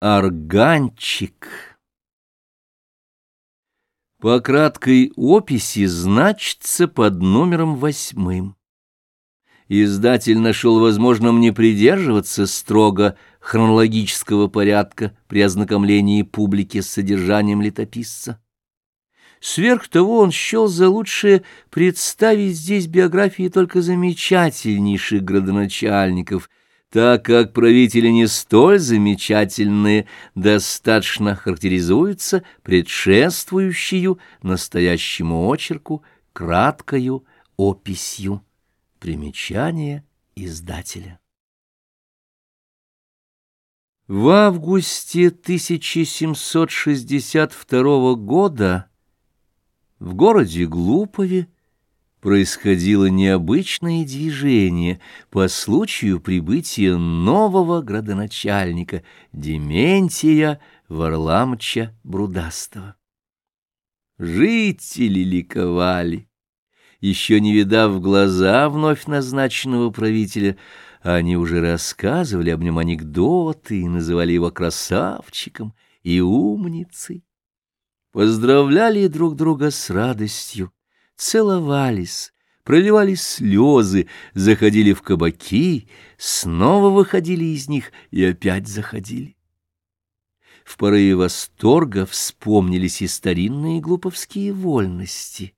Органчик. По краткой описи значится под номером восьмым. Издатель нашел возможным не придерживаться строго хронологического порядка при ознакомлении публики с содержанием летописца. Сверх того он счел за лучшее представить здесь биографии только замечательнейших градоначальников – так как правители не столь замечательные, достаточно характеризуются предшествующую настоящему очерку краткою описью. Примечание издателя. В августе 1762 года в городе Глупове происходило необычное движение по случаю прибытия нового градоначальника Дементия Варламча Брудастого. Жители ликовали. Еще не видав глаза вновь назначенного правителя, они уже рассказывали об нем анекдоты и называли его красавчиком и умницей. Поздравляли друг друга с радостью целовались, проливали слезы, заходили в кабаки, снова выходили из них и опять заходили. В порыве восторга вспомнились и старинные глуповские вольности —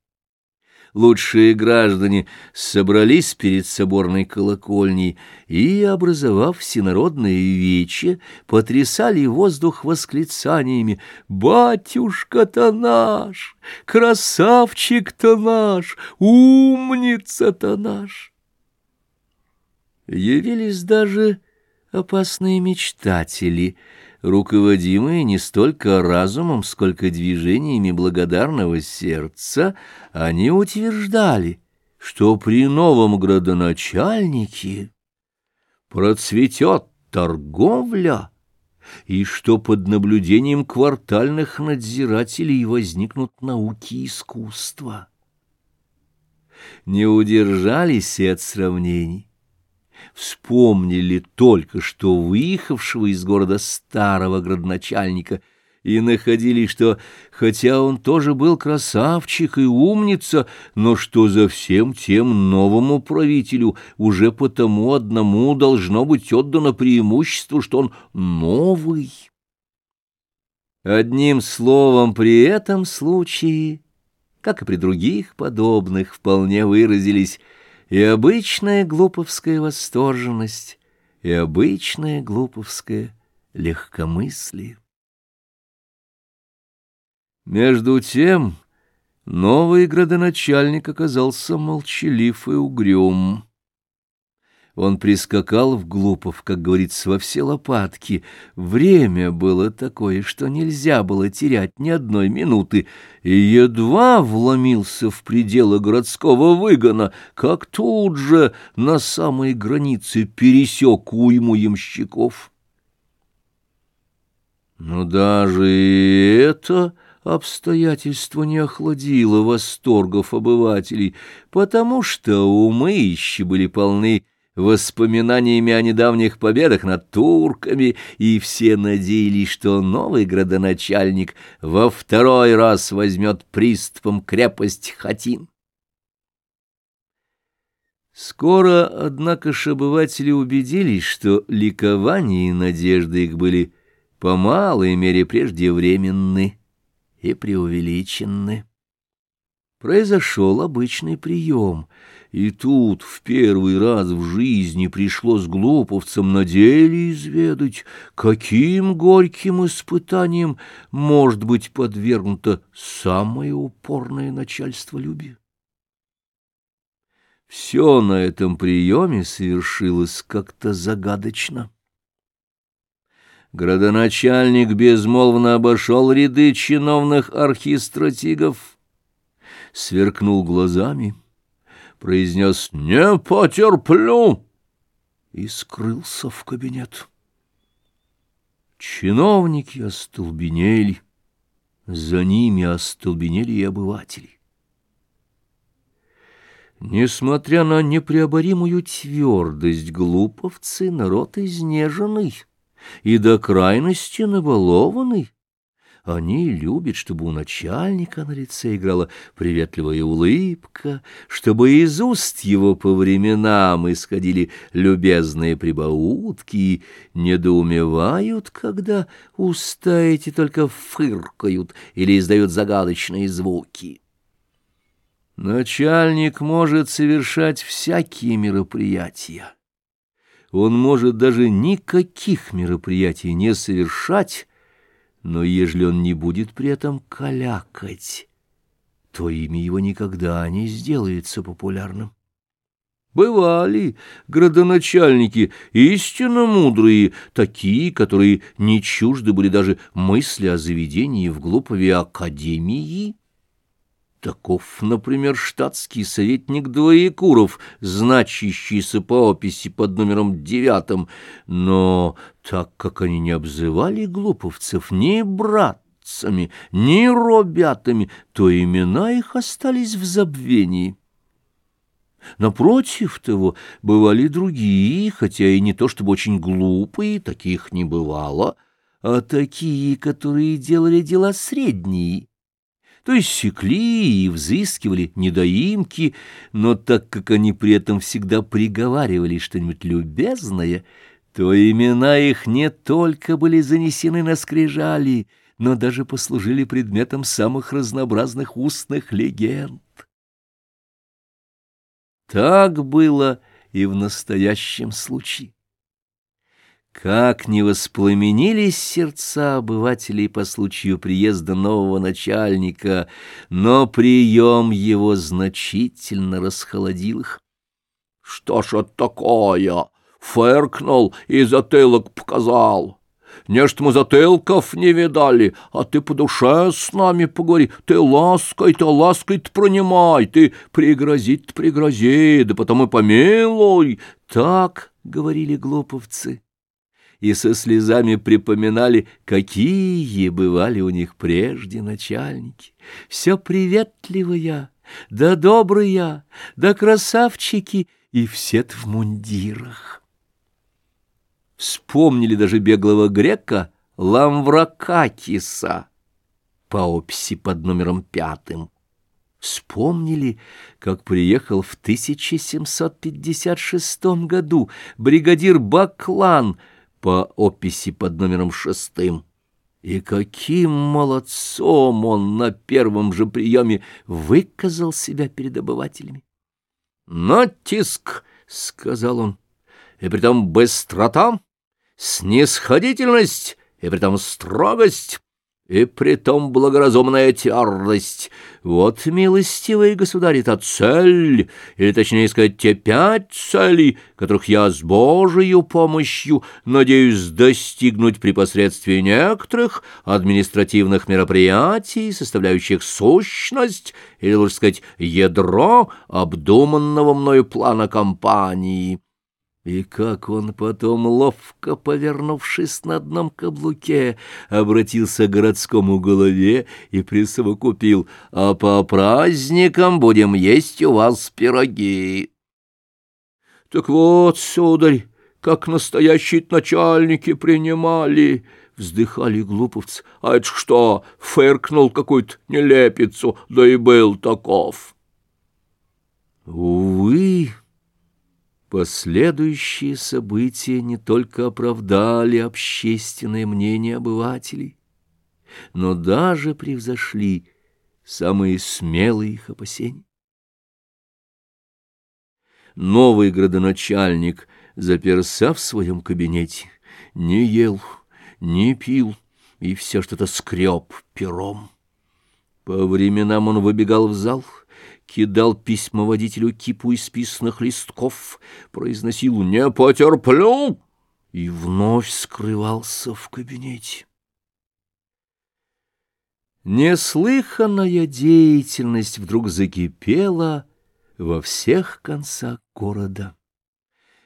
лучшие граждане собрались перед соборной колокольней и, образовав всенародное вече, потрясали воздух восклицаниями «Батюшка-то наш! Красавчик-то наш! Умница-то наш!» Явились даже опасные мечтатели — руководимые не столько разумом, сколько движениями благодарного сердца, они утверждали, что при новом градоначальнике процветет торговля, и что под наблюдением квартальных надзирателей возникнут науки искусства. Не удержались и от сравнений вспомнили только что выехавшего из города старого градоначальника и находили, что, хотя он тоже был красавчик и умница, но что за всем тем новому правителю уже потому одному должно быть отдано преимущество, что он новый. Одним словом, при этом случае, как и при других подобных, вполне выразились – и обычная глуповская восторженность, и обычное глуповское легкомыслие. Между тем новый градоначальник оказался молчалив и угрюм. Он прискакал в Глупов, как говорится, во все лопатки. Время было такое, что нельзя было терять ни одной минуты, и едва вломился в пределы городского выгона, как тут же на самой границе пересек уйму ямщиков. Но даже и это обстоятельство не охладило восторгов обывателей, потому что умы еще были полны воспоминаниями о недавних победах над турками, и все надеялись, что новый градоначальник во второй раз возьмет приступом крепость Хатин. Скоро, однако ж, обыватели убедились, что ликование и надежды их были по малой мере преждевременны и преувеличены. Произошел обычный прием — и тут в первый раз в жизни пришлось глуповцам на деле изведать, каким горьким испытанием может быть подвергнуто самое упорное начальство любви. Все на этом приеме совершилось как-то загадочно. Градоначальник безмолвно обошел ряды чиновных архистратигов, сверкнул глазами — произнес «Не потерплю!» и скрылся в кабинет. Чиновники остолбенели, за ними остолбенели и обыватели. Несмотря на непреоборимую твердость глуповцы, народ изнеженный — и до крайности набалованный. Они любят, чтобы у начальника на лице играла приветливая улыбка, чтобы из уст его по временам исходили любезные прибаутки и недоумевают, когда уста эти только фыркают или издают загадочные звуки. Начальник может совершать всякие мероприятия. Он может даже никаких мероприятий не совершать, но ежели он не будет при этом калякать, то имя его никогда не сделается популярным. Бывали градоначальники, истинно мудрые, такие, которые не чужды были даже мысли о заведении в Глупове академии, Таков, например, штатский советник Двоекуров, значащийся по описи под номером девятым, но так как они не обзывали глуповцев ни братцами, ни робятами, то имена их остались в забвении. Напротив того, бывали другие, хотя и не то чтобы очень глупые, таких не бывало, а такие, которые делали дела средние то есть секли и взыскивали недоимки, но так как они при этом всегда приговаривали что-нибудь любезное, то имена их не только были занесены на скрижали, но даже послужили предметом самых разнообразных устных легенд. Так было и в настоящем случае. Как не воспламенились сердца обывателей по случаю приезда нового начальника, но прием его значительно расхолодил их. — Что ж это такое? Фыркнул и затылок показал. Нечто мы затылков не видали, а ты по душе с нами поговори. Ты лаской-то, лаской-то пронимай, ты пригрозить-то пригрози, да потом и помилуй. Так говорили глуповцы и со слезами припоминали, какие бывали у них прежде начальники. Все приветливые, да добрые, да красавчики, и все в мундирах. Вспомнили даже беглого грека Ламвракакиса по описи под номером пятым. Вспомнили, как приехал в 1756 году бригадир Баклан — по описи под номером шестым. И каким молодцом он на первом же приеме выказал себя перед обывателями. «Натиск!» — сказал он, — «и притом быстрота, снисходительность, и притом строгость» и притом благоразумная твердость. Вот, милостивый государь, это цель, или, точнее сказать, те пять целей, которых я с Божией помощью надеюсь достигнуть при посредстве некоторых административных мероприятий, составляющих сущность, или, лучше сказать, ядро обдуманного мною плана кампании». И как он потом, ловко повернувшись на одном каблуке, обратился к городскому голове и присовокупил, «А по праздникам будем есть у вас пироги». «Так вот, сударь, как настоящие начальники принимали!» — вздыхали глуповцы. «А это что, фыркнул какую-то нелепицу, да и был таков!» «Увы!» Последующие события не только оправдали общественное мнение обывателей, но даже превзошли самые смелые их опасения. Новый градоначальник заперся в своем кабинете, не ел, не пил и все что-то скреб пером. По временам он выбегал в зал — кидал письма водителю кипу исписанных листков, произносил «Не потерплю!» и вновь скрывался в кабинете. Неслыханная деятельность вдруг закипела во всех концах города.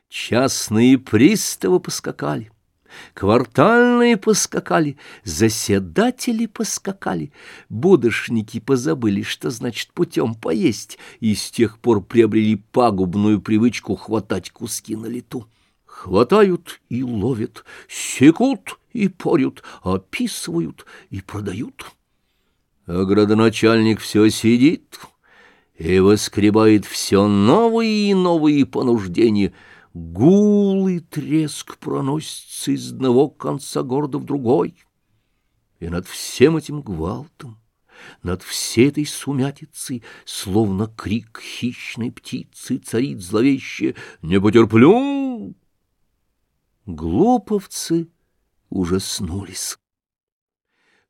Частные приставы поскакали. Квартальные поскакали, заседатели поскакали, будошники позабыли, что значит путем поесть, и с тех пор приобрели пагубную привычку хватать куски на лету. Хватают и ловят, секут и порют, описывают и продают. А градоначальник все сидит и воскребает все новые и новые понуждения. Гул и треск проносится из одного конца города в другой. И над всем этим гвалтом над всей этой сумятицей, словно крик хищной птицы, царит зловеще «Не потерплю!» Глуповцы ужаснулись.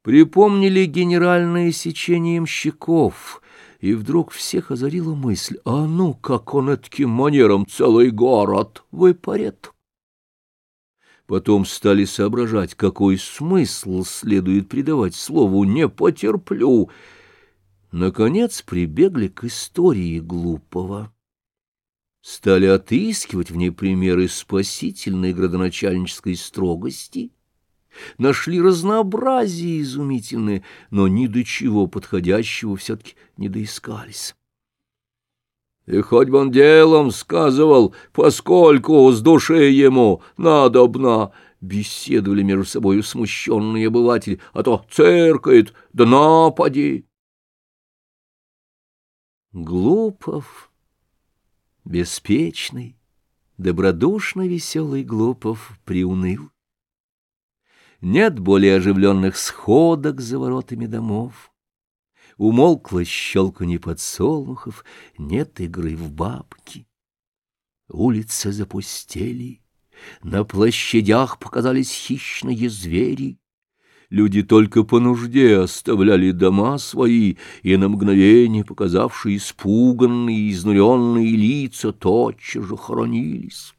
Припомнили генеральное сечение мщиков, и вдруг всех озарила мысль, а ну, как он таким манером целый город выпарет. Потом стали соображать, какой смысл следует придавать слову «не потерплю». Наконец прибегли к истории глупого. Стали отыскивать в ней примеры спасительной градоначальнической строгости, нашли разнообразие изумительное, но ни до чего подходящего все-таки не доискались. И хоть бы он делом сказывал, поскольку с души ему надобно, беседовали между собою смущенные обыватели, а то церкает, да напади. Глупов, беспечный, добродушно веселый Глупов приуныл. Нет более оживленных сходок за воротами домов. Умолкло щелканье подсолнухов, нет игры в бабки. Улицы запустели, на площадях показались хищные звери. Люди только по нужде оставляли дома свои, и на мгновение показавшие испуганные, изнуренные лица тотчас же хоронились.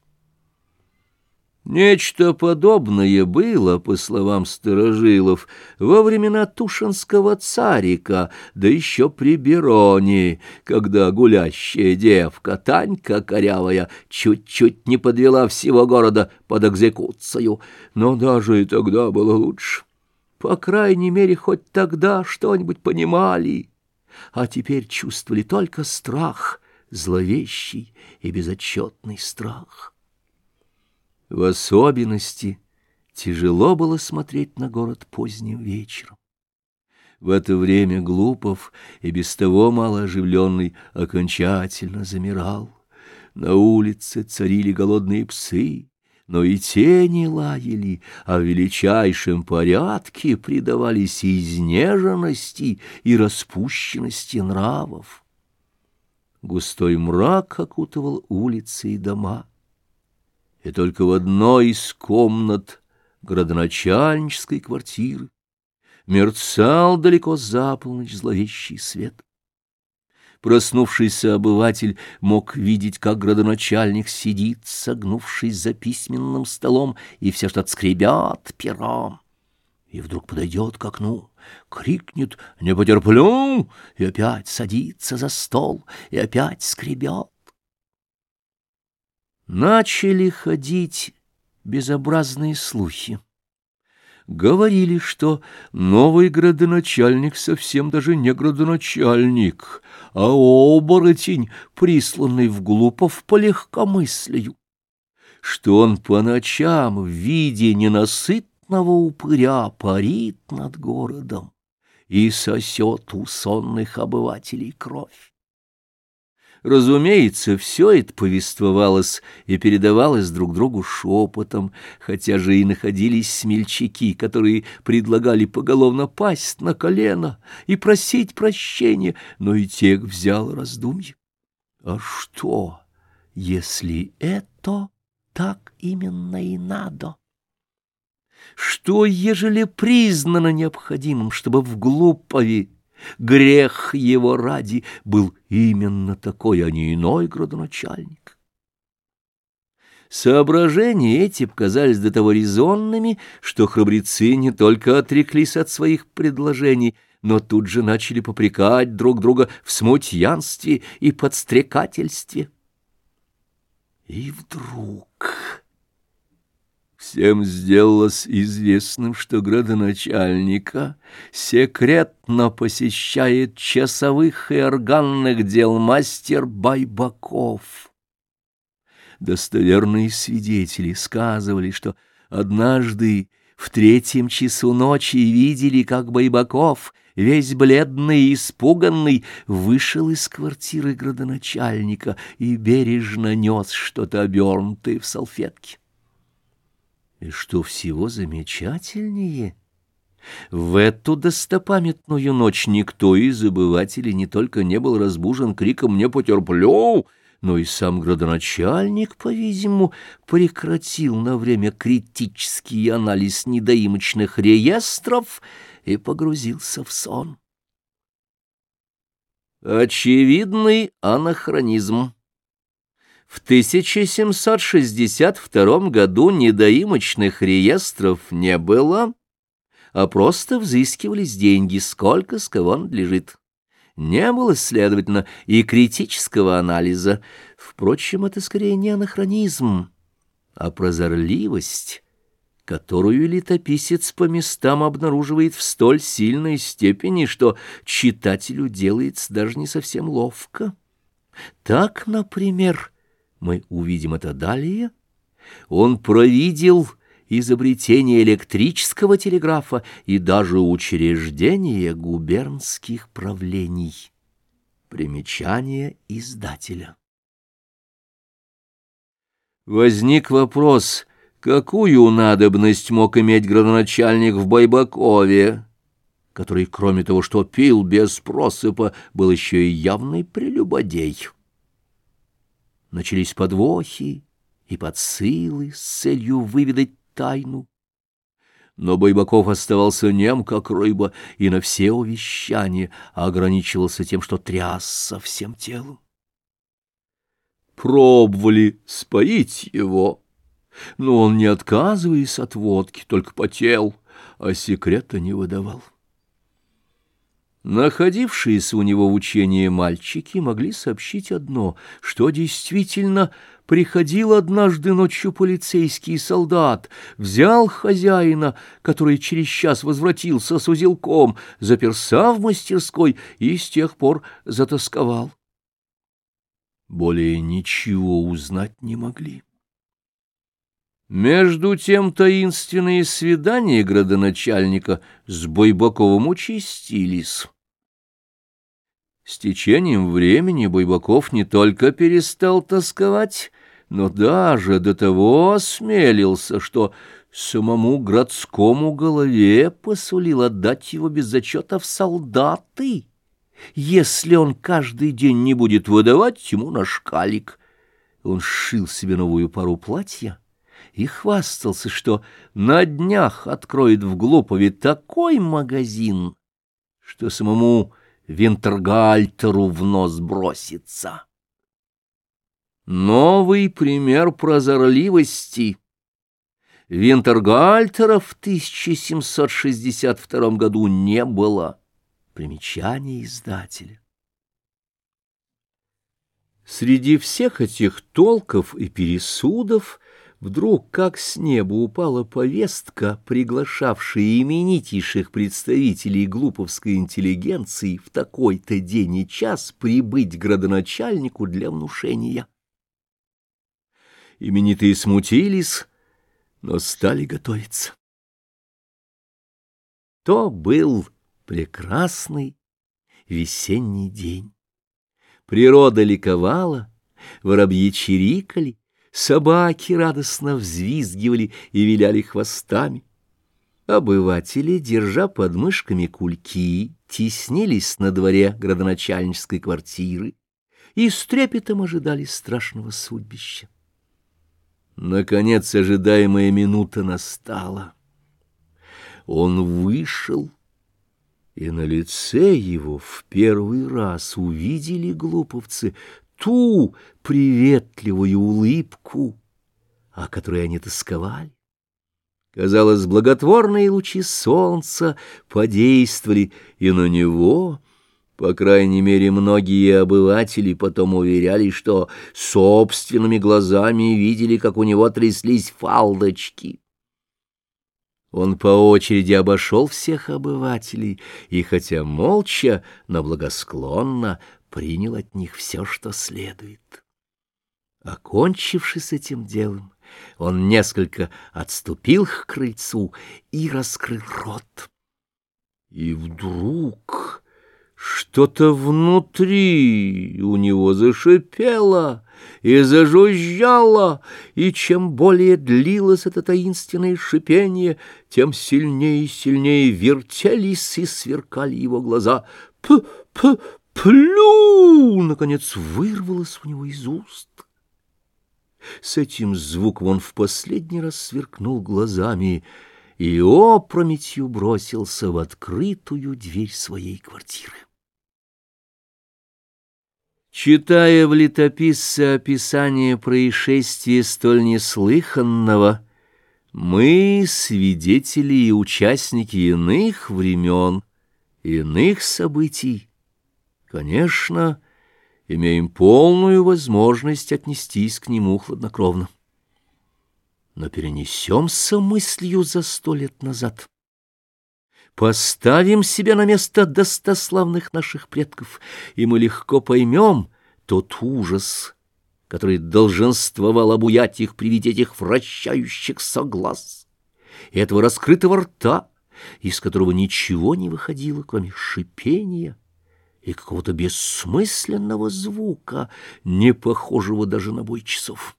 Нечто подобное было, по словам старожилов, во времена Тушинского царика, да еще при Бероне, когда гулящая девка Танька корявая чуть-чуть не подвела всего города под экзекуцию. Но даже и тогда было лучше. По крайней мере, хоть тогда что-нибудь понимали, а теперь чувствовали только страх, зловещий и безотчетный страх. В особенности тяжело было смотреть на город поздним вечером. В это время Глупов, и без того малооживленный, окончательно замирал. На улице царили голодные псы, но и тени лаяли, а в величайшем порядке предавались изнеженности и распущенности нравов. Густой мрак окутывал улицы и дома и только в одной из комнат градоначальнической квартиры мерцал далеко за полночь зловещий свет. Проснувшийся обыватель мог видеть, как градоначальник сидит, согнувшись за письменным столом, и все что-то скребят пером. И вдруг подойдет к окну, крикнет «Не потерплю!» и опять садится за стол, и опять скребет. Начали ходить безобразные слухи. Говорили, что новый градоначальник совсем даже не градоначальник, а оборотень, присланный в Глупов по легкомыслию, что он по ночам в виде ненасытного упыря парит над городом и сосет у сонных обывателей кровь. Разумеется, все это повествовалось и передавалось друг другу шепотом, хотя же и находились смельчаки, которые предлагали поголовно пасть на колено и просить прощения, но и тех взял раздумье. А что, если это так именно и надо? Что, ежели признано необходимым, чтобы в Глупове Грех его ради был именно такой, а не иной градоначальник. Соображения эти показались до того резонными, что храбрецы не только отреклись от своих предложений, но тут же начали попрекать друг друга в смутьянстве и подстрекательстве. И вдруг... Всем сделалось известным, что градоначальника секретно посещает часовых и органных дел мастер Байбаков. Достоверные свидетели сказывали, что однажды в третьем часу ночи видели, как Байбаков, весь бледный и испуганный, вышел из квартиры градоначальника и бережно нес что-то обернутое в салфетке. И что всего замечательнее, в эту достопамятную ночь никто из обывателей не только не был разбужен криком «Не потерплю!», но и сам градоначальник, по-видимому, прекратил на время критический анализ недоимочных реестров и погрузился в сон. Очевидный анахронизм. В 1762 году недоимочных реестров не было, а просто взыскивались деньги, сколько с кого надлежит. Не было, следовательно, и критического анализа. Впрочем, это скорее не анахронизм, а прозорливость, которую летописец по местам обнаруживает в столь сильной степени, что читателю делается даже не совсем ловко. Так, например, мы увидим это далее, он провидел изобретение электрического телеграфа и даже учреждение губернских правлений. Примечание издателя. Возник вопрос, какую надобность мог иметь градоначальник в Байбакове, который, кроме того, что пил без просыпа, был еще и явный прелюбодей. Начались подвохи и подсылы с целью выведать тайну. Но Байбаков оставался нем, как рыба, и на все увещания ограничивался тем, что трясся всем телом. Пробовали споить его, но он, не отказываясь от водки, только потел, а секрета не выдавал. Находившиеся у него в учении мальчики могли сообщить одно, что действительно приходил однажды ночью полицейский солдат, взял хозяина, который через час возвратился с узелком, заперся в мастерской и с тех пор затасковал. Более ничего узнать не могли. Между тем таинственные свидания градоначальника с Бойбаковым участились. С течением времени Байбаков не только перестал тосковать, но даже до того осмелился, что самому городскому голове посулил отдать его без зачета в солдаты, если он каждый день не будет выдавать ему на шкалик. Он сшил себе новую пару платья и хвастался, что на днях откроет в Глупове такой магазин, что самому Винтергальтеру в нос бросится. Новый пример прозорливости. Винтергальтера в 1762 году не было. Примечание издателя. Среди всех этих толков и пересудов Вдруг, как с неба, упала повестка, приглашавшая именитейших представителей глуповской интеллигенции в такой-то день и час прибыть градоначальнику для внушения. Именитые смутились, но стали готовиться. То был прекрасный весенний день. Природа ликовала, воробьи чирикали, Собаки радостно взвизгивали и виляли хвостами. Обыватели, держа под мышками кульки, теснились на дворе градоначальнической квартиры и с трепетом ожидали страшного судьбища. Наконец ожидаемая минута настала. Он вышел, и на лице его в первый раз увидели глуповцы ту приветливую улыбку, о которой они тосковали. Казалось, благотворные лучи солнца подействовали и на него, по крайней мере, многие обыватели потом уверяли, что собственными глазами видели, как у него тряслись фалдочки. Он по очереди обошел всех обывателей и, хотя молча, но благосклонно, принял от них все, что следует. Окончивши с этим делом, он несколько отступил к крыльцу и раскрыл рот. И вдруг что-то внутри у него зашипело и зажужжало, и чем более длилось это таинственное шипение, тем сильнее и сильнее вертелись и сверкали его глаза. «П-п-плю!» — наконец вырвалось у него из уст. С этим звуком он в последний раз сверкнул глазами и опрометью бросился в открытую дверь своей квартиры. Читая в летописце описание происшествия столь неслыханного, мы свидетели и участники иных времен, иных событий, конечно, имеем полную возможность отнестись к нему хладнокровно. Но перенесемся мыслью за сто лет назад. Поставим себя на место достославных наших предков, и мы легко поймем тот ужас, который долженствовал обуять их при виде этих вращающихся глаз, и этого раскрытого рта, из которого ничего не выходило, кроме шипения и какого-то бессмысленного звука, не похожего даже на бой часов.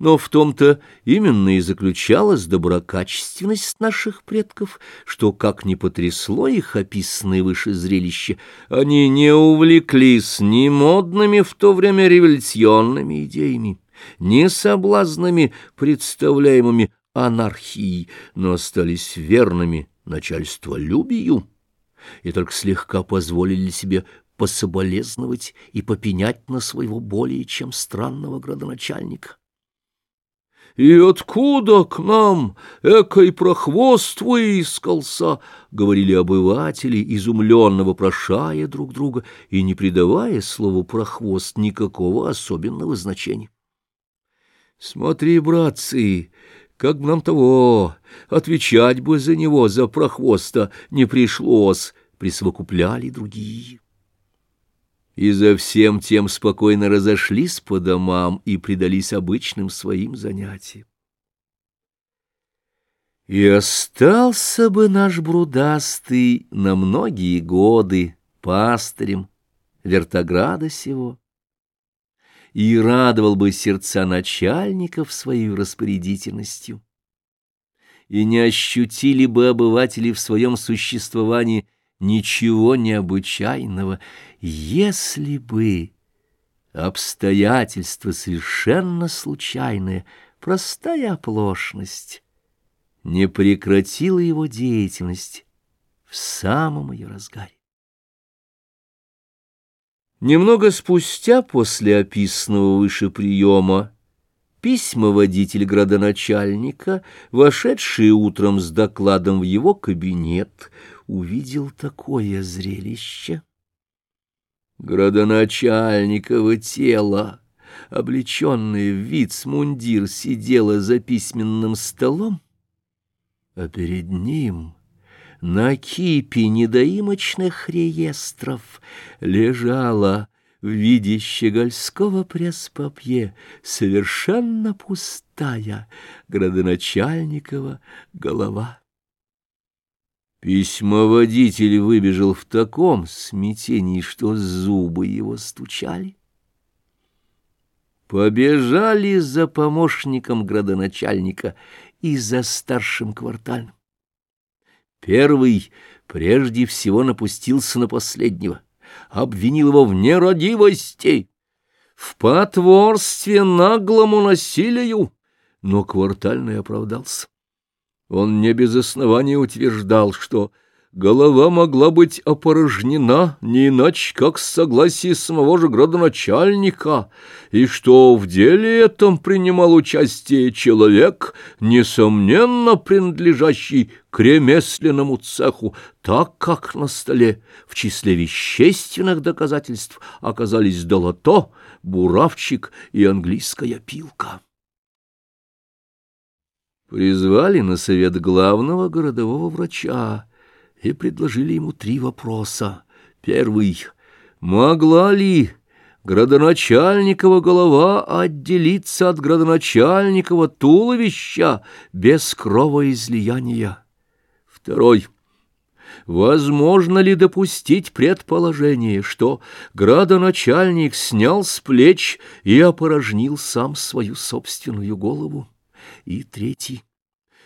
Но в том-то именно и заключалась доброкачественность наших предков, что, как ни потрясло их описанное выше зрелище, они не увлеклись ни модными в то время революционными идеями, ни соблазнами, представляемыми анархией, но остались верными начальстволюбию и только слегка позволили себе пособолезновать и попенять на своего более чем странного градоначальника. «И откуда к нам экой прохвост выискался?» — говорили обыватели, изумленно вопрошая друг друга и не придавая слову «прохвост» никакого особенного значения. «Смотри, братцы, как бы нам того, отвечать бы за него, за прохвоста, не пришлось, присовокупляли другие. И за всем тем спокойно разошлись по домам и предались обычным своим занятиям. И остался бы наш брудастый на многие годы пастырем вертограда сего и радовал бы сердца начальников своей распорядительностью. И не ощутили бы обыватели в своем существовании ничего необычайного, если бы обстоятельства совершенно случайные, простая оплошность, не прекратила его деятельность в самом ее разгаре. Немного спустя после описанного выше приема письмоводитель градоначальника, вошедший утром с докладом в его кабинет, увидел такое зрелище. Градоначальниково тело, облеченное в вицмундир, сидело за письменным столом, а перед ним на кипе недоимочных реестров лежала в виде щегольского пресс-папье совершенно пустая градоначальникова голова. Письмоводитель выбежал в таком смятении, что зубы его стучали. Побежали за помощником градоначальника и за старшим квартальным. Первый прежде всего напустился на последнего, обвинил его в нерадивости, в потворстве наглому насилию, но квартальный оправдался. Он не без основания утверждал, что голова могла быть опорожнена не иначе, как с согласия самого же градоначальника, и что в деле этом принимал участие человек, несомненно принадлежащий к ремесленному цеху, так как на столе в числе вещественных доказательств оказались долото, буравчик и английская пилка. Призвали на совет главного городового врача, и предложили ему три вопроса. Первый — могла ли градоначальникова голова отделится от градоначальникова туловища без кровоизлияния. Второй. Возможно ли допустить предположение, что градоначальник снял с плеч и опорожнил сам свою собственную голову? И третий.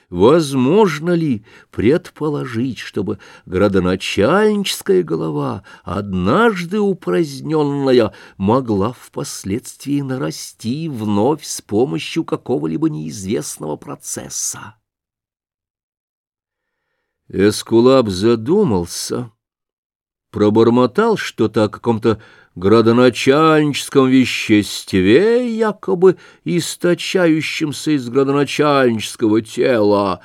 Возможно ли предположить, чтобы градоначальническая голова, однажды упраздненная, могла впоследствии нарасти вновь с помощью какого-либо неизвестного процесса? Эскулап задумался, пробормотал что-то о каком-то градоначальническом веществе, якобы источающемся из градоначальнического тела,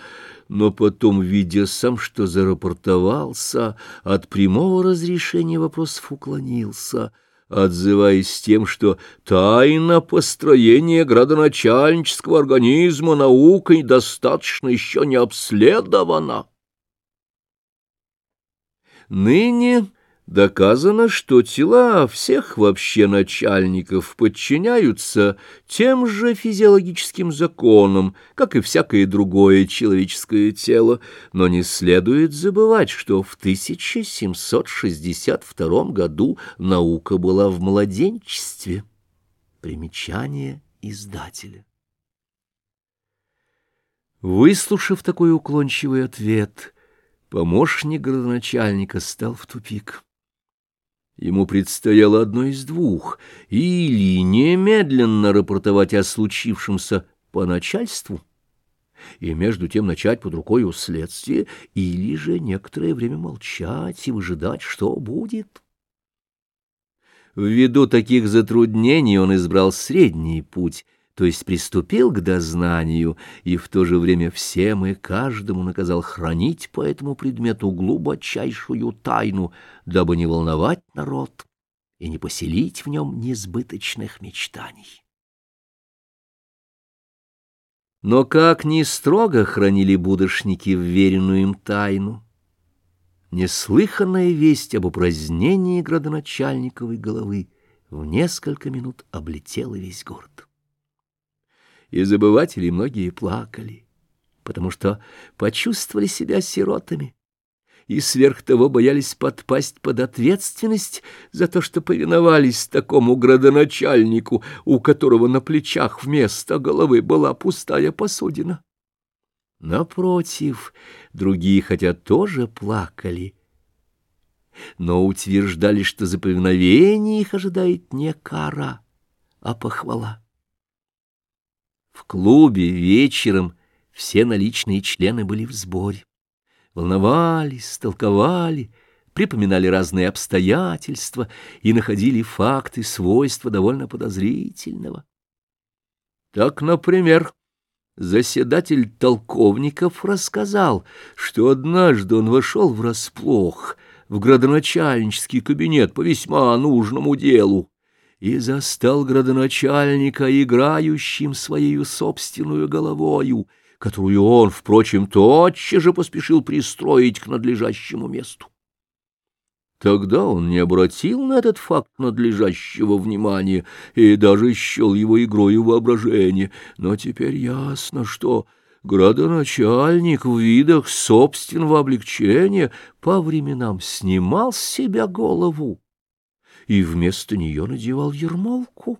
но потом, видя сам, что зарапортовался, от прямого разрешения вопросов уклонился, отзываясь тем, что тайна построения градоначальнического организма наукой достаточно еще не обследована. Ныне Доказано, что тела всех вообще начальников подчиняются тем же физиологическим законам, как и всякое другое человеческое тело, но не следует забывать, что в 1762 году наука была в младенчестве. Примечание издателя. Выслушав такой уклончивый ответ, помощник градоначальника стал в тупик. Ему предстояло одно из двух — или немедленно рапортовать о случившемся по начальству, и между тем начать под рукой у следствия, или же некоторое время молчать и выжидать, что будет. Ввиду таких затруднений он избрал средний путь — то есть приступил к дознанию, и в то же время всем и каждому наказал хранить по этому предмету глубочайшую тайну, дабы не волновать народ и не поселить в нем несбыточных мечтаний. Но как ни строго хранили будошники вверенную им тайну, неслыханная весть об упразднении градоначальниковой головы в несколько минут облетела весь город и забыватели многие плакали, потому что почувствовали себя сиротами и сверх того боялись подпасть под ответственность за то, что повиновались такому градоначальнику, у которого на плечах вместо головы была пустая посудина. Напротив, другие, хотя тоже плакали, но утверждали, что за повиновение их ожидает не кара, а похвала. В клубе вечером все наличные члены были в сборе. Волновались, толковали, припоминали разные обстоятельства и находили факты, свойства довольно подозрительного. Так, например, заседатель Толковников рассказал, что однажды он вошел врасплох в градоначальнический кабинет по весьма нужному делу и застал градоначальника играющим своей собственную головою, которую он, впрочем, тотчас же поспешил пристроить к надлежащему месту. Тогда он не обратил на этот факт надлежащего внимания и даже счел его игрою воображения, но теперь ясно, что градоначальник в видах собственного облегчения по временам снимал с себя голову и вместо нее надевал ермолку.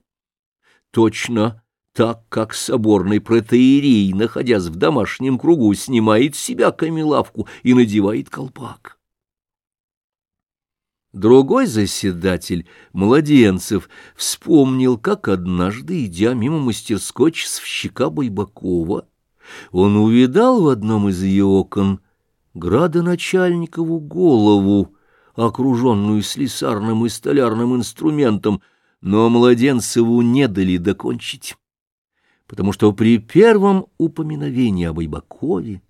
Точно так, как соборный протеерей, находясь в домашнем кругу, снимает с себя камелавку и надевает колпак. Другой заседатель, Младенцев, вспомнил, как однажды, идя мимо мастерской часовщика Байбакова, он увидал в одном из ее окон градоначальникову голову, окруженную слесарным и столярным инструментом, но Младенцеву не дали докончить, потому что при первом упоминовении об Айбакове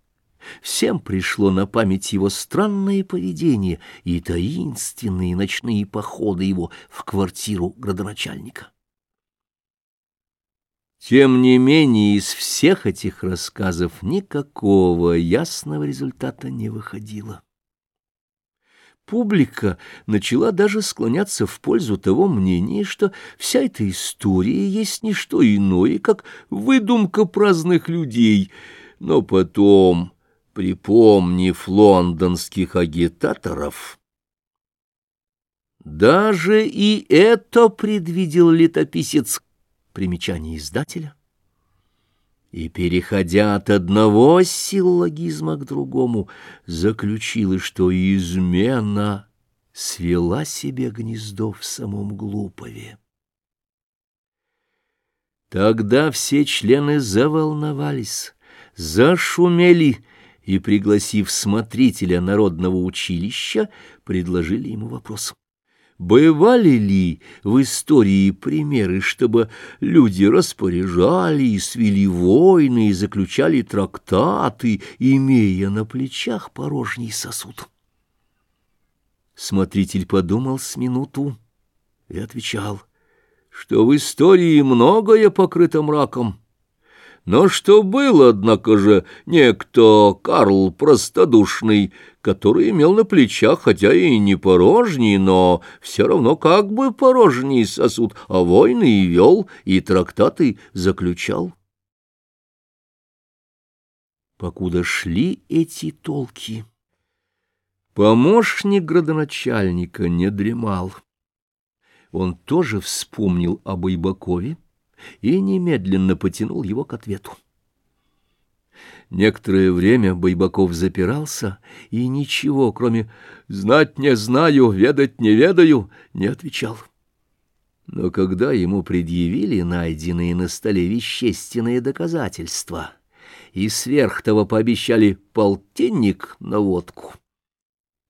всем пришло на память его странное поведение и таинственные ночные походы его в квартиру градоначальника. Тем не менее, из всех этих рассказов никакого ясного результата не выходило. Публика начала даже склоняться в пользу того мнения, что вся эта история есть не что иное, как выдумка праздных людей. Но потом, припомнив лондонских агитаторов, даже и это предвидел летописец примечание издателя. И, переходя от одного силлогизма к другому, заключила, что измена свела себе гнездо в самом Глупове. Тогда все члены заволновались, зашумели и, пригласив смотрителя народного училища, предложили ему вопрос. Бывали ли в истории примеры, чтобы люди распоряжали и свели войны и заключали трактаты, имея на плечах порожний сосуд? Смотритель подумал с минуту и отвечал, что в истории многое покрыто мраком, но что был, однако же, некто Карл Простодушный, который имел на плечах, хотя и не порожний, но все равно как бы порожний сосуд, а войны и вел, и трактаты заключал. Покуда шли эти толки, помощник градоначальника не дремал. Он тоже вспомнил об Байбакове, и немедленно потянул его к ответу. Некоторое время Байбаков запирался и ничего, кроме «знать не знаю, ведать не ведаю», не отвечал. Но когда ему предъявили найденные на столе вещественные доказательства и сверх того пообещали полтинник на водку,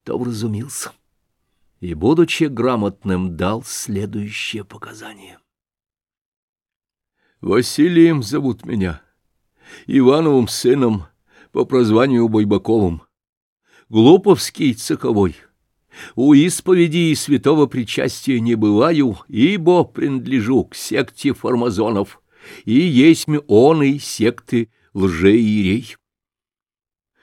то вразумился и, будучи грамотным, дал следующее показание. Василием зовут меня, Ивановым сыном, по прозванию Бойбаковым. Глуповский цеховой. У исповеди и святого причастия не бываю, ибо принадлежу к секте формазонов, и есть он и секты лжеирей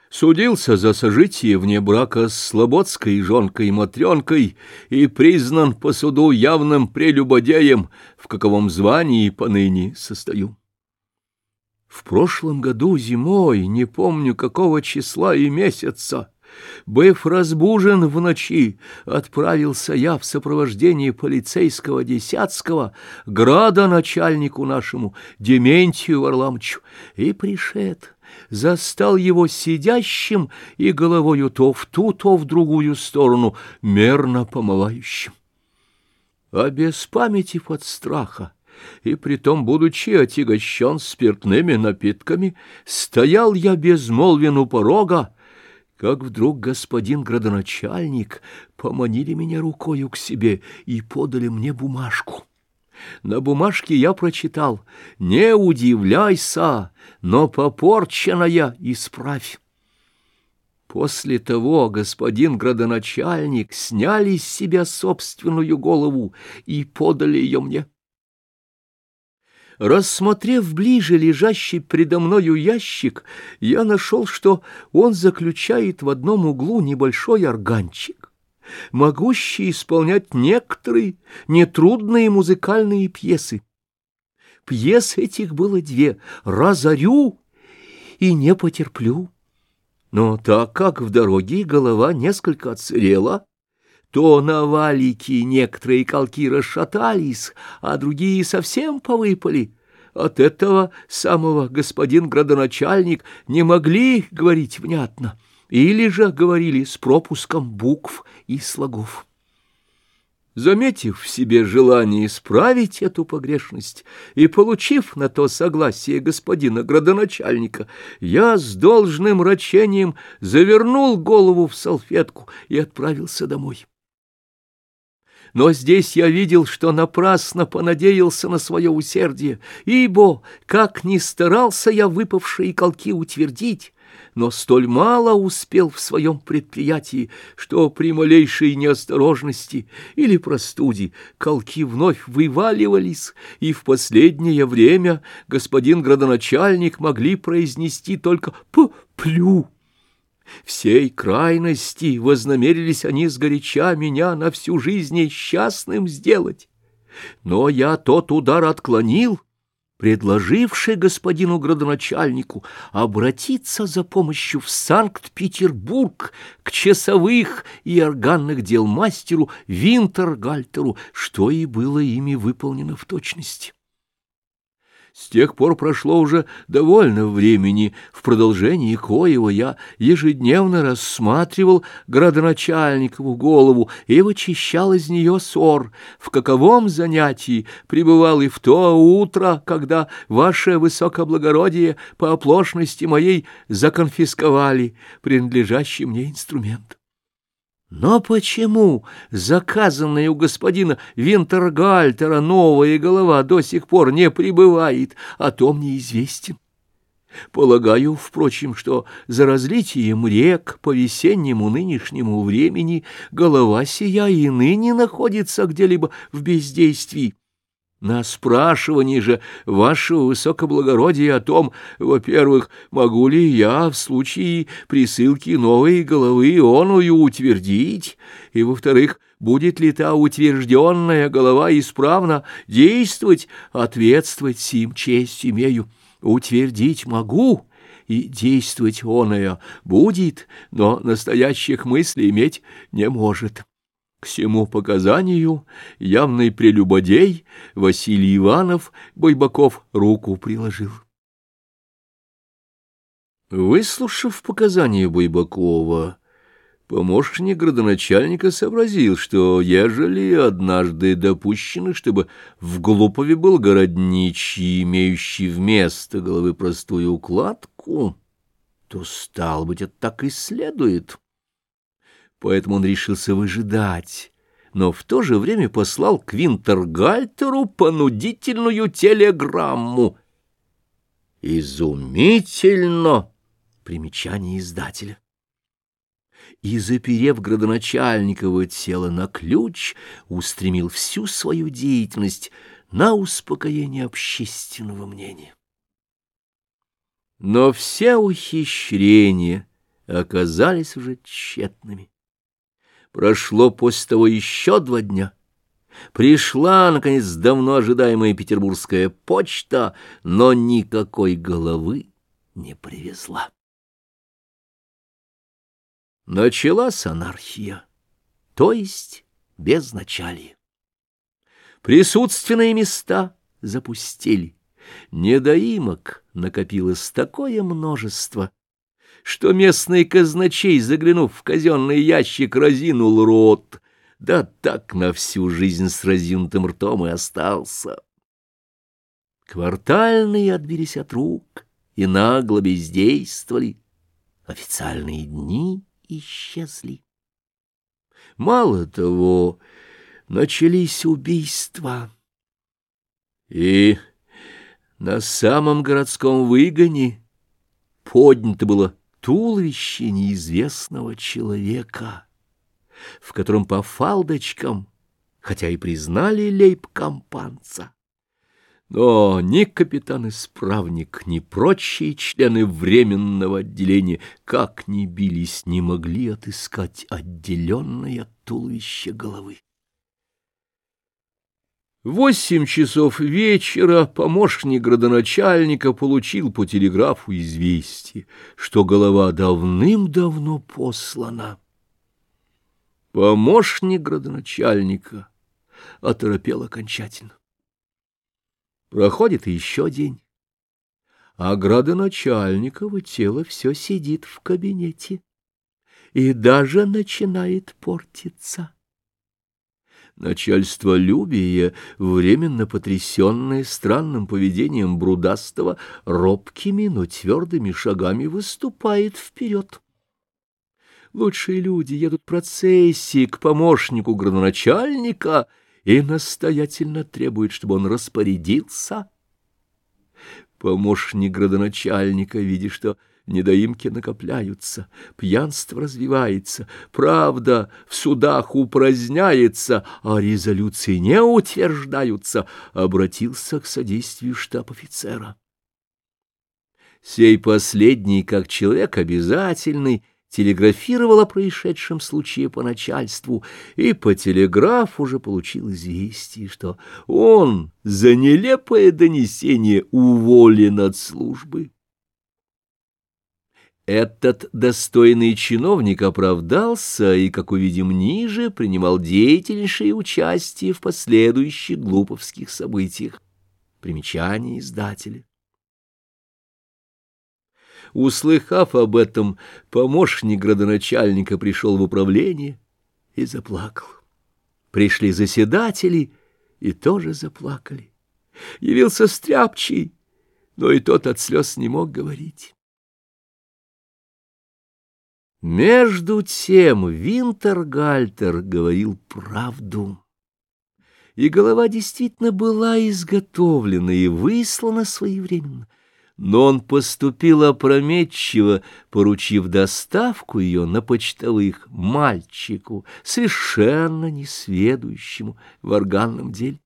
судился за сожитие вне брака с слободской жонкой Матренкой и признан по суду явным прелюбодеем, в каковом звании поныне состою. В прошлом году зимой, не помню какого числа и месяца, Быв разбужен в ночи, отправился я в сопровождении полицейского Десятского града начальнику нашему Дементию Варламовичу и пришед застал его сидящим и головою то в ту, то в другую сторону, мерно помывающим. А без памяти от страха, и притом, будучи отягощен спиртными напитками, стоял я безмолвен у порога, как вдруг господин градоначальник поманили меня рукою к себе и подали мне бумажку. На бумажке я прочитал «Не удивляйся, но попорченная исправь». После того господин градоначальник сняли с себя собственную голову и подали ее мне. Рассмотрев ближе лежащий предо мною ящик, я нашел, что он заключает в одном углу небольшой органчик могущий исполнять некоторые нетрудные музыкальные пьесы. Пьес этих было две «Разорю» и «Не потерплю». Но так как в дороге голова несколько отсырела, то на валике некоторые колки расшатались, а другие совсем повыпали. От этого самого господин градоначальник не могли говорить внятно или же говорили с пропуском букв и слогов. Заметив в себе желание исправить эту погрешность и получив на то согласие господина градоначальника, я с должным рачением завернул голову в салфетку и отправился домой. Но здесь я видел, что напрасно понадеялся на свое усердие, ибо, как ни старался я выпавшие колки утвердить, но столь мало успел в своем предприятии, что при малейшей неосторожности или простуде колки вновь вываливались, и в последнее время господин градоначальник могли произнести только «п-плю». Всей крайности вознамерились они сгоряча меня на всю жизнь несчастным сделать. Но я тот удар отклонил, предложивший господину градоначальнику обратиться за помощью в Санкт-Петербург к часовых и органных дел мастеру Винтергальтеру, что и было ими выполнено в точности. С тех пор прошло уже довольно времени, в продолжении коего я ежедневно рассматривал градоначальникову голову и вычищал из нее ссор, в каковом занятии пребывал и в то утро, когда ваше высокоблагородие по оплошности моей законфисковали принадлежащий мне инструмент. Но почему заказанная у господина Винтергальтера новая голова до сих пор не прибывает, о том неизвестен. Полагаю, впрочем, что за разлитием рек по весеннему нынешнему времени голова сия и ныне находится где-либо в бездействии. На спрашивание же вашего высокоблагородия о том, во-первых, могу ли я в случае присылки новой головы оную утвердить, и, во-вторых, будет ли та утвержденная голова исправно действовать, ответствовать сим честь имею. Утвердить могу, и действовать оная будет, но настоящих мыслей иметь не может». К всему показанию явный прелюбодей Василий Иванов Бойбаков руку приложил. Выслушав показания Бойбакова, помощник градоначальника сообразил, что ежели однажды допущено, чтобы в Глупове был городничий, имеющий вместо головы простую укладку, то, стал быть, это так и следует поэтому он решился выжидать, но в то же время послал к Винтергальтеру понудительную телеграмму. «Изумительно!» — примечание издателя. И, заперев градоначальниково тело на ключ, устремил всю свою деятельность на успокоение общественного мнения. Но все ухищрения оказались уже тщетными. Прошло после того еще два дня. Пришла, наконец, давно ожидаемая петербургская почта, но никакой головы не привезла. Началась анархия, то есть безначалие. Присутственные места запустили. Недоимок накопилось такое множество, что местный казначей, заглянув в казенный ящик, разинул рот, да так на всю жизнь с разинутым ртом и остался. Квартальные отбились от рук и нагло бездействовали, официальные дни исчезли. Мало того, начались убийства. И на самом городском выгоне поднято было туловище неизвестного человека, в котором по фалдочкам, хотя и признали лейб-компанца, но ни капитан-исправник, ни прочие члены временного отделения, как ни бились, не могли отыскать отделенное туловище головы. Восемь часов вечера помощник градоначальника получил по телеграфу известие, что голова давным-давно послана. Помощник градоначальника оторопел окончательно. Проходит еще день, а градоначальниково тело все сидит в кабинете и даже начинает портиться. Начальство Любия, временно потрясенное странным поведением Брудастого, робкими, но твердыми шагами выступает вперед. Лучшие люди едут процессии к помощнику градоначальника и настоятельно требуют, чтобы он распорядился. Помощник градоначальника, видя, что недоимки накопляются, пьянство развивается, правда в судах упраздняется, а резолюции не утверждаются, обратился к содействию штаб-офицера. Сей последний, как человек обязательный, телеграфировал о происшедшем случае по начальству и по телеграфу уже получил известие, что он за нелепое донесение уволен от службы. Этот достойный чиновник оправдался и, как увидим ниже, принимал деятельнейшее участие в последующих глуповских событиях. Примечание издателя. Услыхав об этом, помощник градоначальника пришел в управление и заплакал. Пришли заседатели и тоже заплакали. Явился стряпчий, но и тот от слез не мог говорить. Между тем Винтергальтер говорил правду. И голова действительно была изготовлена и выслана своевременно но он поступил опрометчиво, поручив доставку ее на почтовых мальчику, совершенно несведущему в органном деле.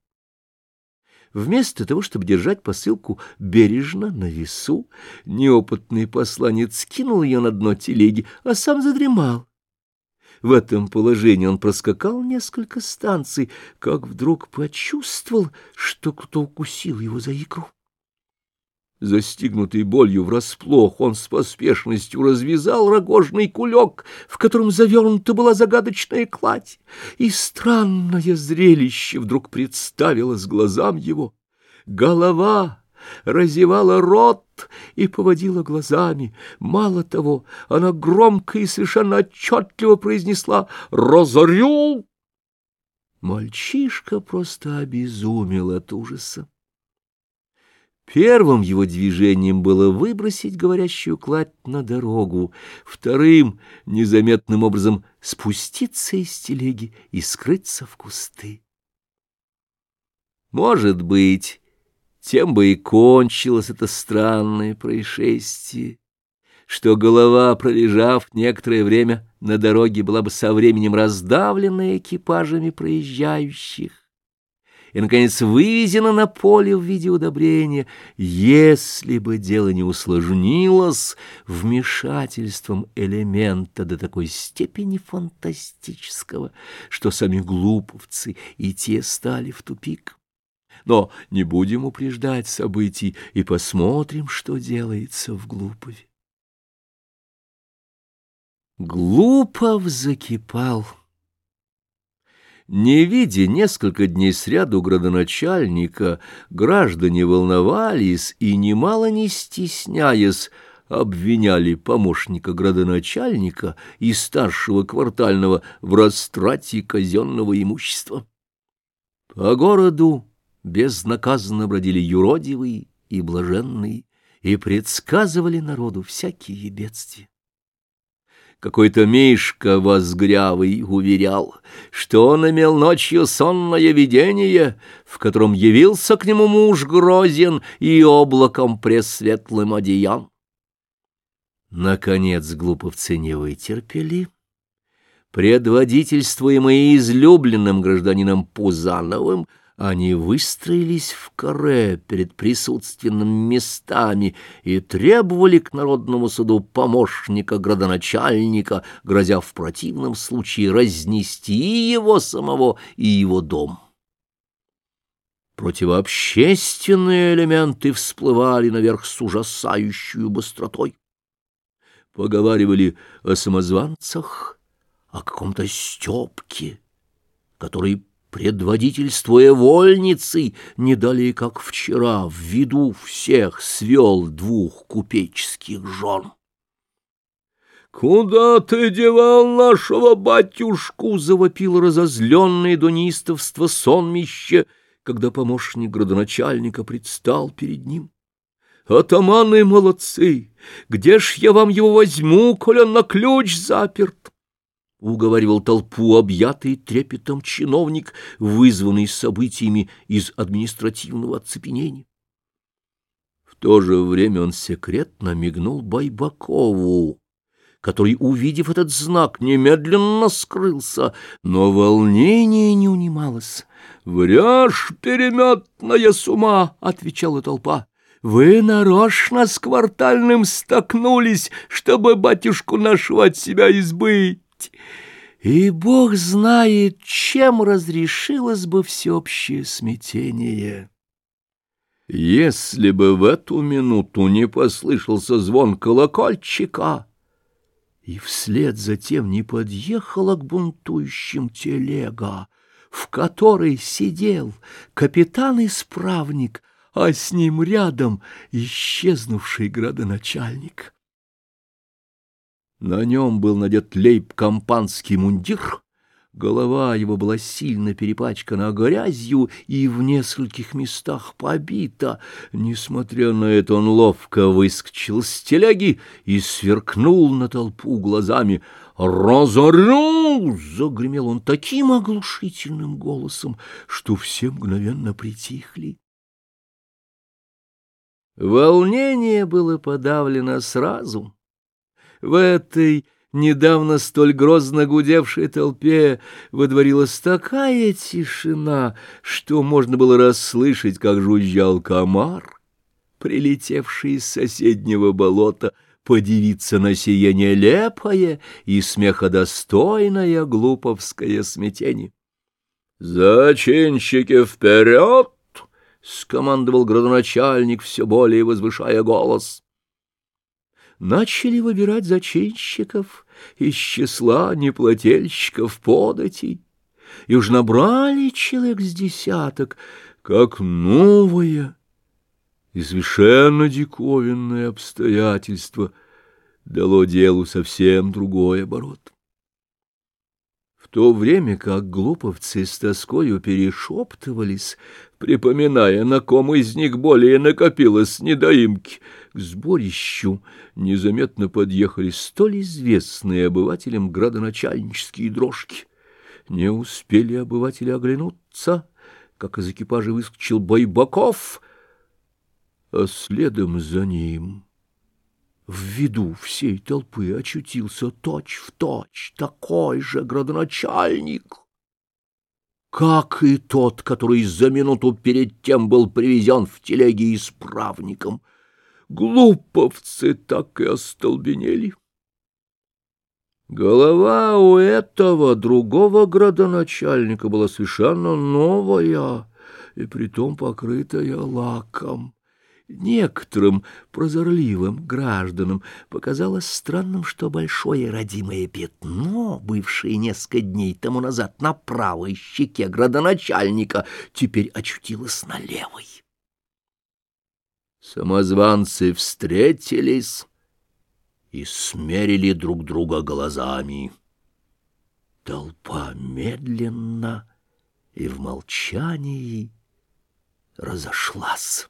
Вместо того, чтобы держать посылку бережно на весу, неопытный посланец кинул ее на дно телеги, а сам задремал. В этом положении он проскакал несколько станций, как вдруг почувствовал, что кто укусил его за икру. Застигнутый болью врасплох, он с поспешностью развязал рогожный кулек, в котором завернута была загадочная кладь, и странное зрелище вдруг представилось глазам его. Голова разевала рот и поводила глазами. Мало того, она громко и совершенно отчетливо произнесла «Разорю!». Мальчишка просто обезумел от ужаса. Первым его движением было выбросить говорящую кладь на дорогу, вторым — незаметным образом спуститься из телеги и скрыться в кусты. Может быть, тем бы и кончилось это странное происшествие, что голова, пролежав некоторое время на дороге, была бы со временем раздавлена экипажами проезжающих, и, наконец, вывезена на поле в виде удобрения, если бы дело не усложнилось вмешательством элемента до такой степени фантастического, что сами глуповцы и те стали в тупик. Но не будем упреждать событий и посмотрим, что делается в Глупове. Глупов закипал. Не видя несколько дней сряду градоначальника, граждане волновались и, немало не стесняясь, обвиняли помощника градоначальника и старшего квартального в растрате казенного имущества. По городу безнаказанно бродили юродивые и блаженные и предсказывали народу всякие бедствия. Какой-то Мишка возгрявый уверял, что он имел ночью сонное видение, в котором явился к нему муж грозен и облаком пресветлым одеян. Наконец глуповцы не вытерпели. Предводительствуемые излюбленным гражданином Пузановым — они выстроились в каре перед присутственными местами и требовали к народному суду помощника градоначальника, грозя в противном случае разнести его самого и его дом. Противообщественные элементы всплывали наверх с ужасающей быстротой. Поговаривали о самозванцах, о каком-то Степке, который предводительствуя вольницей, не далее как вчера, в виду всех свел двух купеческих жен. «Куда ты девал нашего батюшку?» — завопил разозленное до неистовства сонмище, когда помощник градоначальника предстал перед ним. «Атаманы молодцы! Где ж я вам его возьму, коль он на ключ заперт?» Уговаривал толпу объятый трепетом чиновник, вызванный событиями из административного оцепенения. В то же время он секретно мигнул Байбакову, который, увидев этот знак, немедленно скрылся, но волнение не унималось. «Вряжь переметная с ума!» — отвечала толпа. вы нарочно с квартальным столкнулись, чтобы батюшку нашего от себя избыть. И Бог знает, чем разрешилось бы всеобщее смятение. Если бы в эту минуту не послышался звон колокольчика, и вслед за тем не подъехала к бунтующим телега, в которой сидел капитан-исправник, а с ним рядом исчезнувший градоначальник. На нем был надет лейб-компанский мундир, голова его была сильно перепачкана грязью и в нескольких местах побита. Несмотря на это, он ловко выскочил с телеги и сверкнул на толпу глазами. «Разорю!» — загремел он таким оглушительным голосом, что все мгновенно притихли. Волнение было подавлено сразу. В этой недавно столь грозно гудевшей толпе водворилась такая тишина, что можно было расслышать, как жужжал комар, прилетевший из соседнего болота, подивиться на сие нелепое и смеходостойное глуповское смятение. «Зачинщики вперед!» — скомандовал градоначальник, все более возвышая голос начали выбирать зачинщиков из числа неплательщиков податей, и уж набрали человек с десяток, как новое и диковинное обстоятельство дало делу совсем другой оборот. В то время как глуповцы с тоскою перешептывались, припоминая, на ком из них более накопилось недоимки, к сборищу незаметно подъехали столь известные обывателям градоначальнические дрожки. Не успели обыватели оглянуться, как из экипажа выскочил Байбаков, а следом за ним в виду всей толпы очутился точь-в-точь точь такой же градоначальник, как и тот, который за минуту перед тем был привезен в телеге исправником — глуповцы так и остолбенели. Голова у этого другого градоначальника была совершенно новая и притом покрытая лаком. Некоторым прозорливым гражданам показалось странным, что большое родимое пятно, бывшее несколько дней тому назад на правой щеке градоначальника, теперь очутилось на левой. Самозванцы встретились и смерили друг друга глазами. Толпа медленно и в молчании разошлась.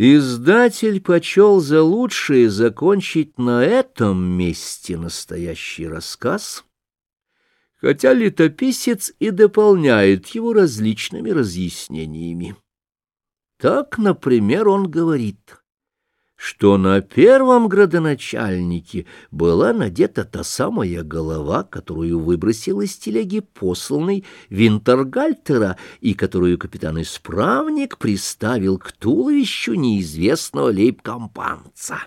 Издатель почел за лучшее закончить на этом месте настоящий рассказ, хотя летописец и дополняет его различными разъяснениями. Так, например, он говорит, что на первом градоначальнике была надета та самая голова, которую выбросил из телеги посланный Винтергальтера и которую капитан-исправник приставил к туловищу неизвестного лейб-компанца.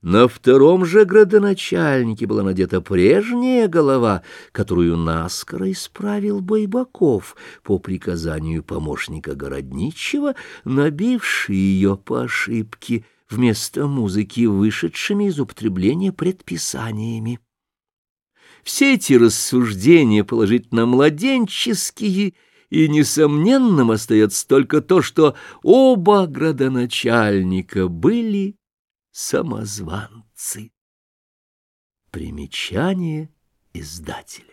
На втором же градоначальнике была надета прежняя голова, которую наскоро исправил Байбаков по приказанию помощника городничего, набивший ее по ошибке вместо музыки вышедшими из употребления предписаниями. Все эти рассуждения положительно младенческие, и несомненным остается только то, что оба градоначальника были самозванцы. Примечание издателя.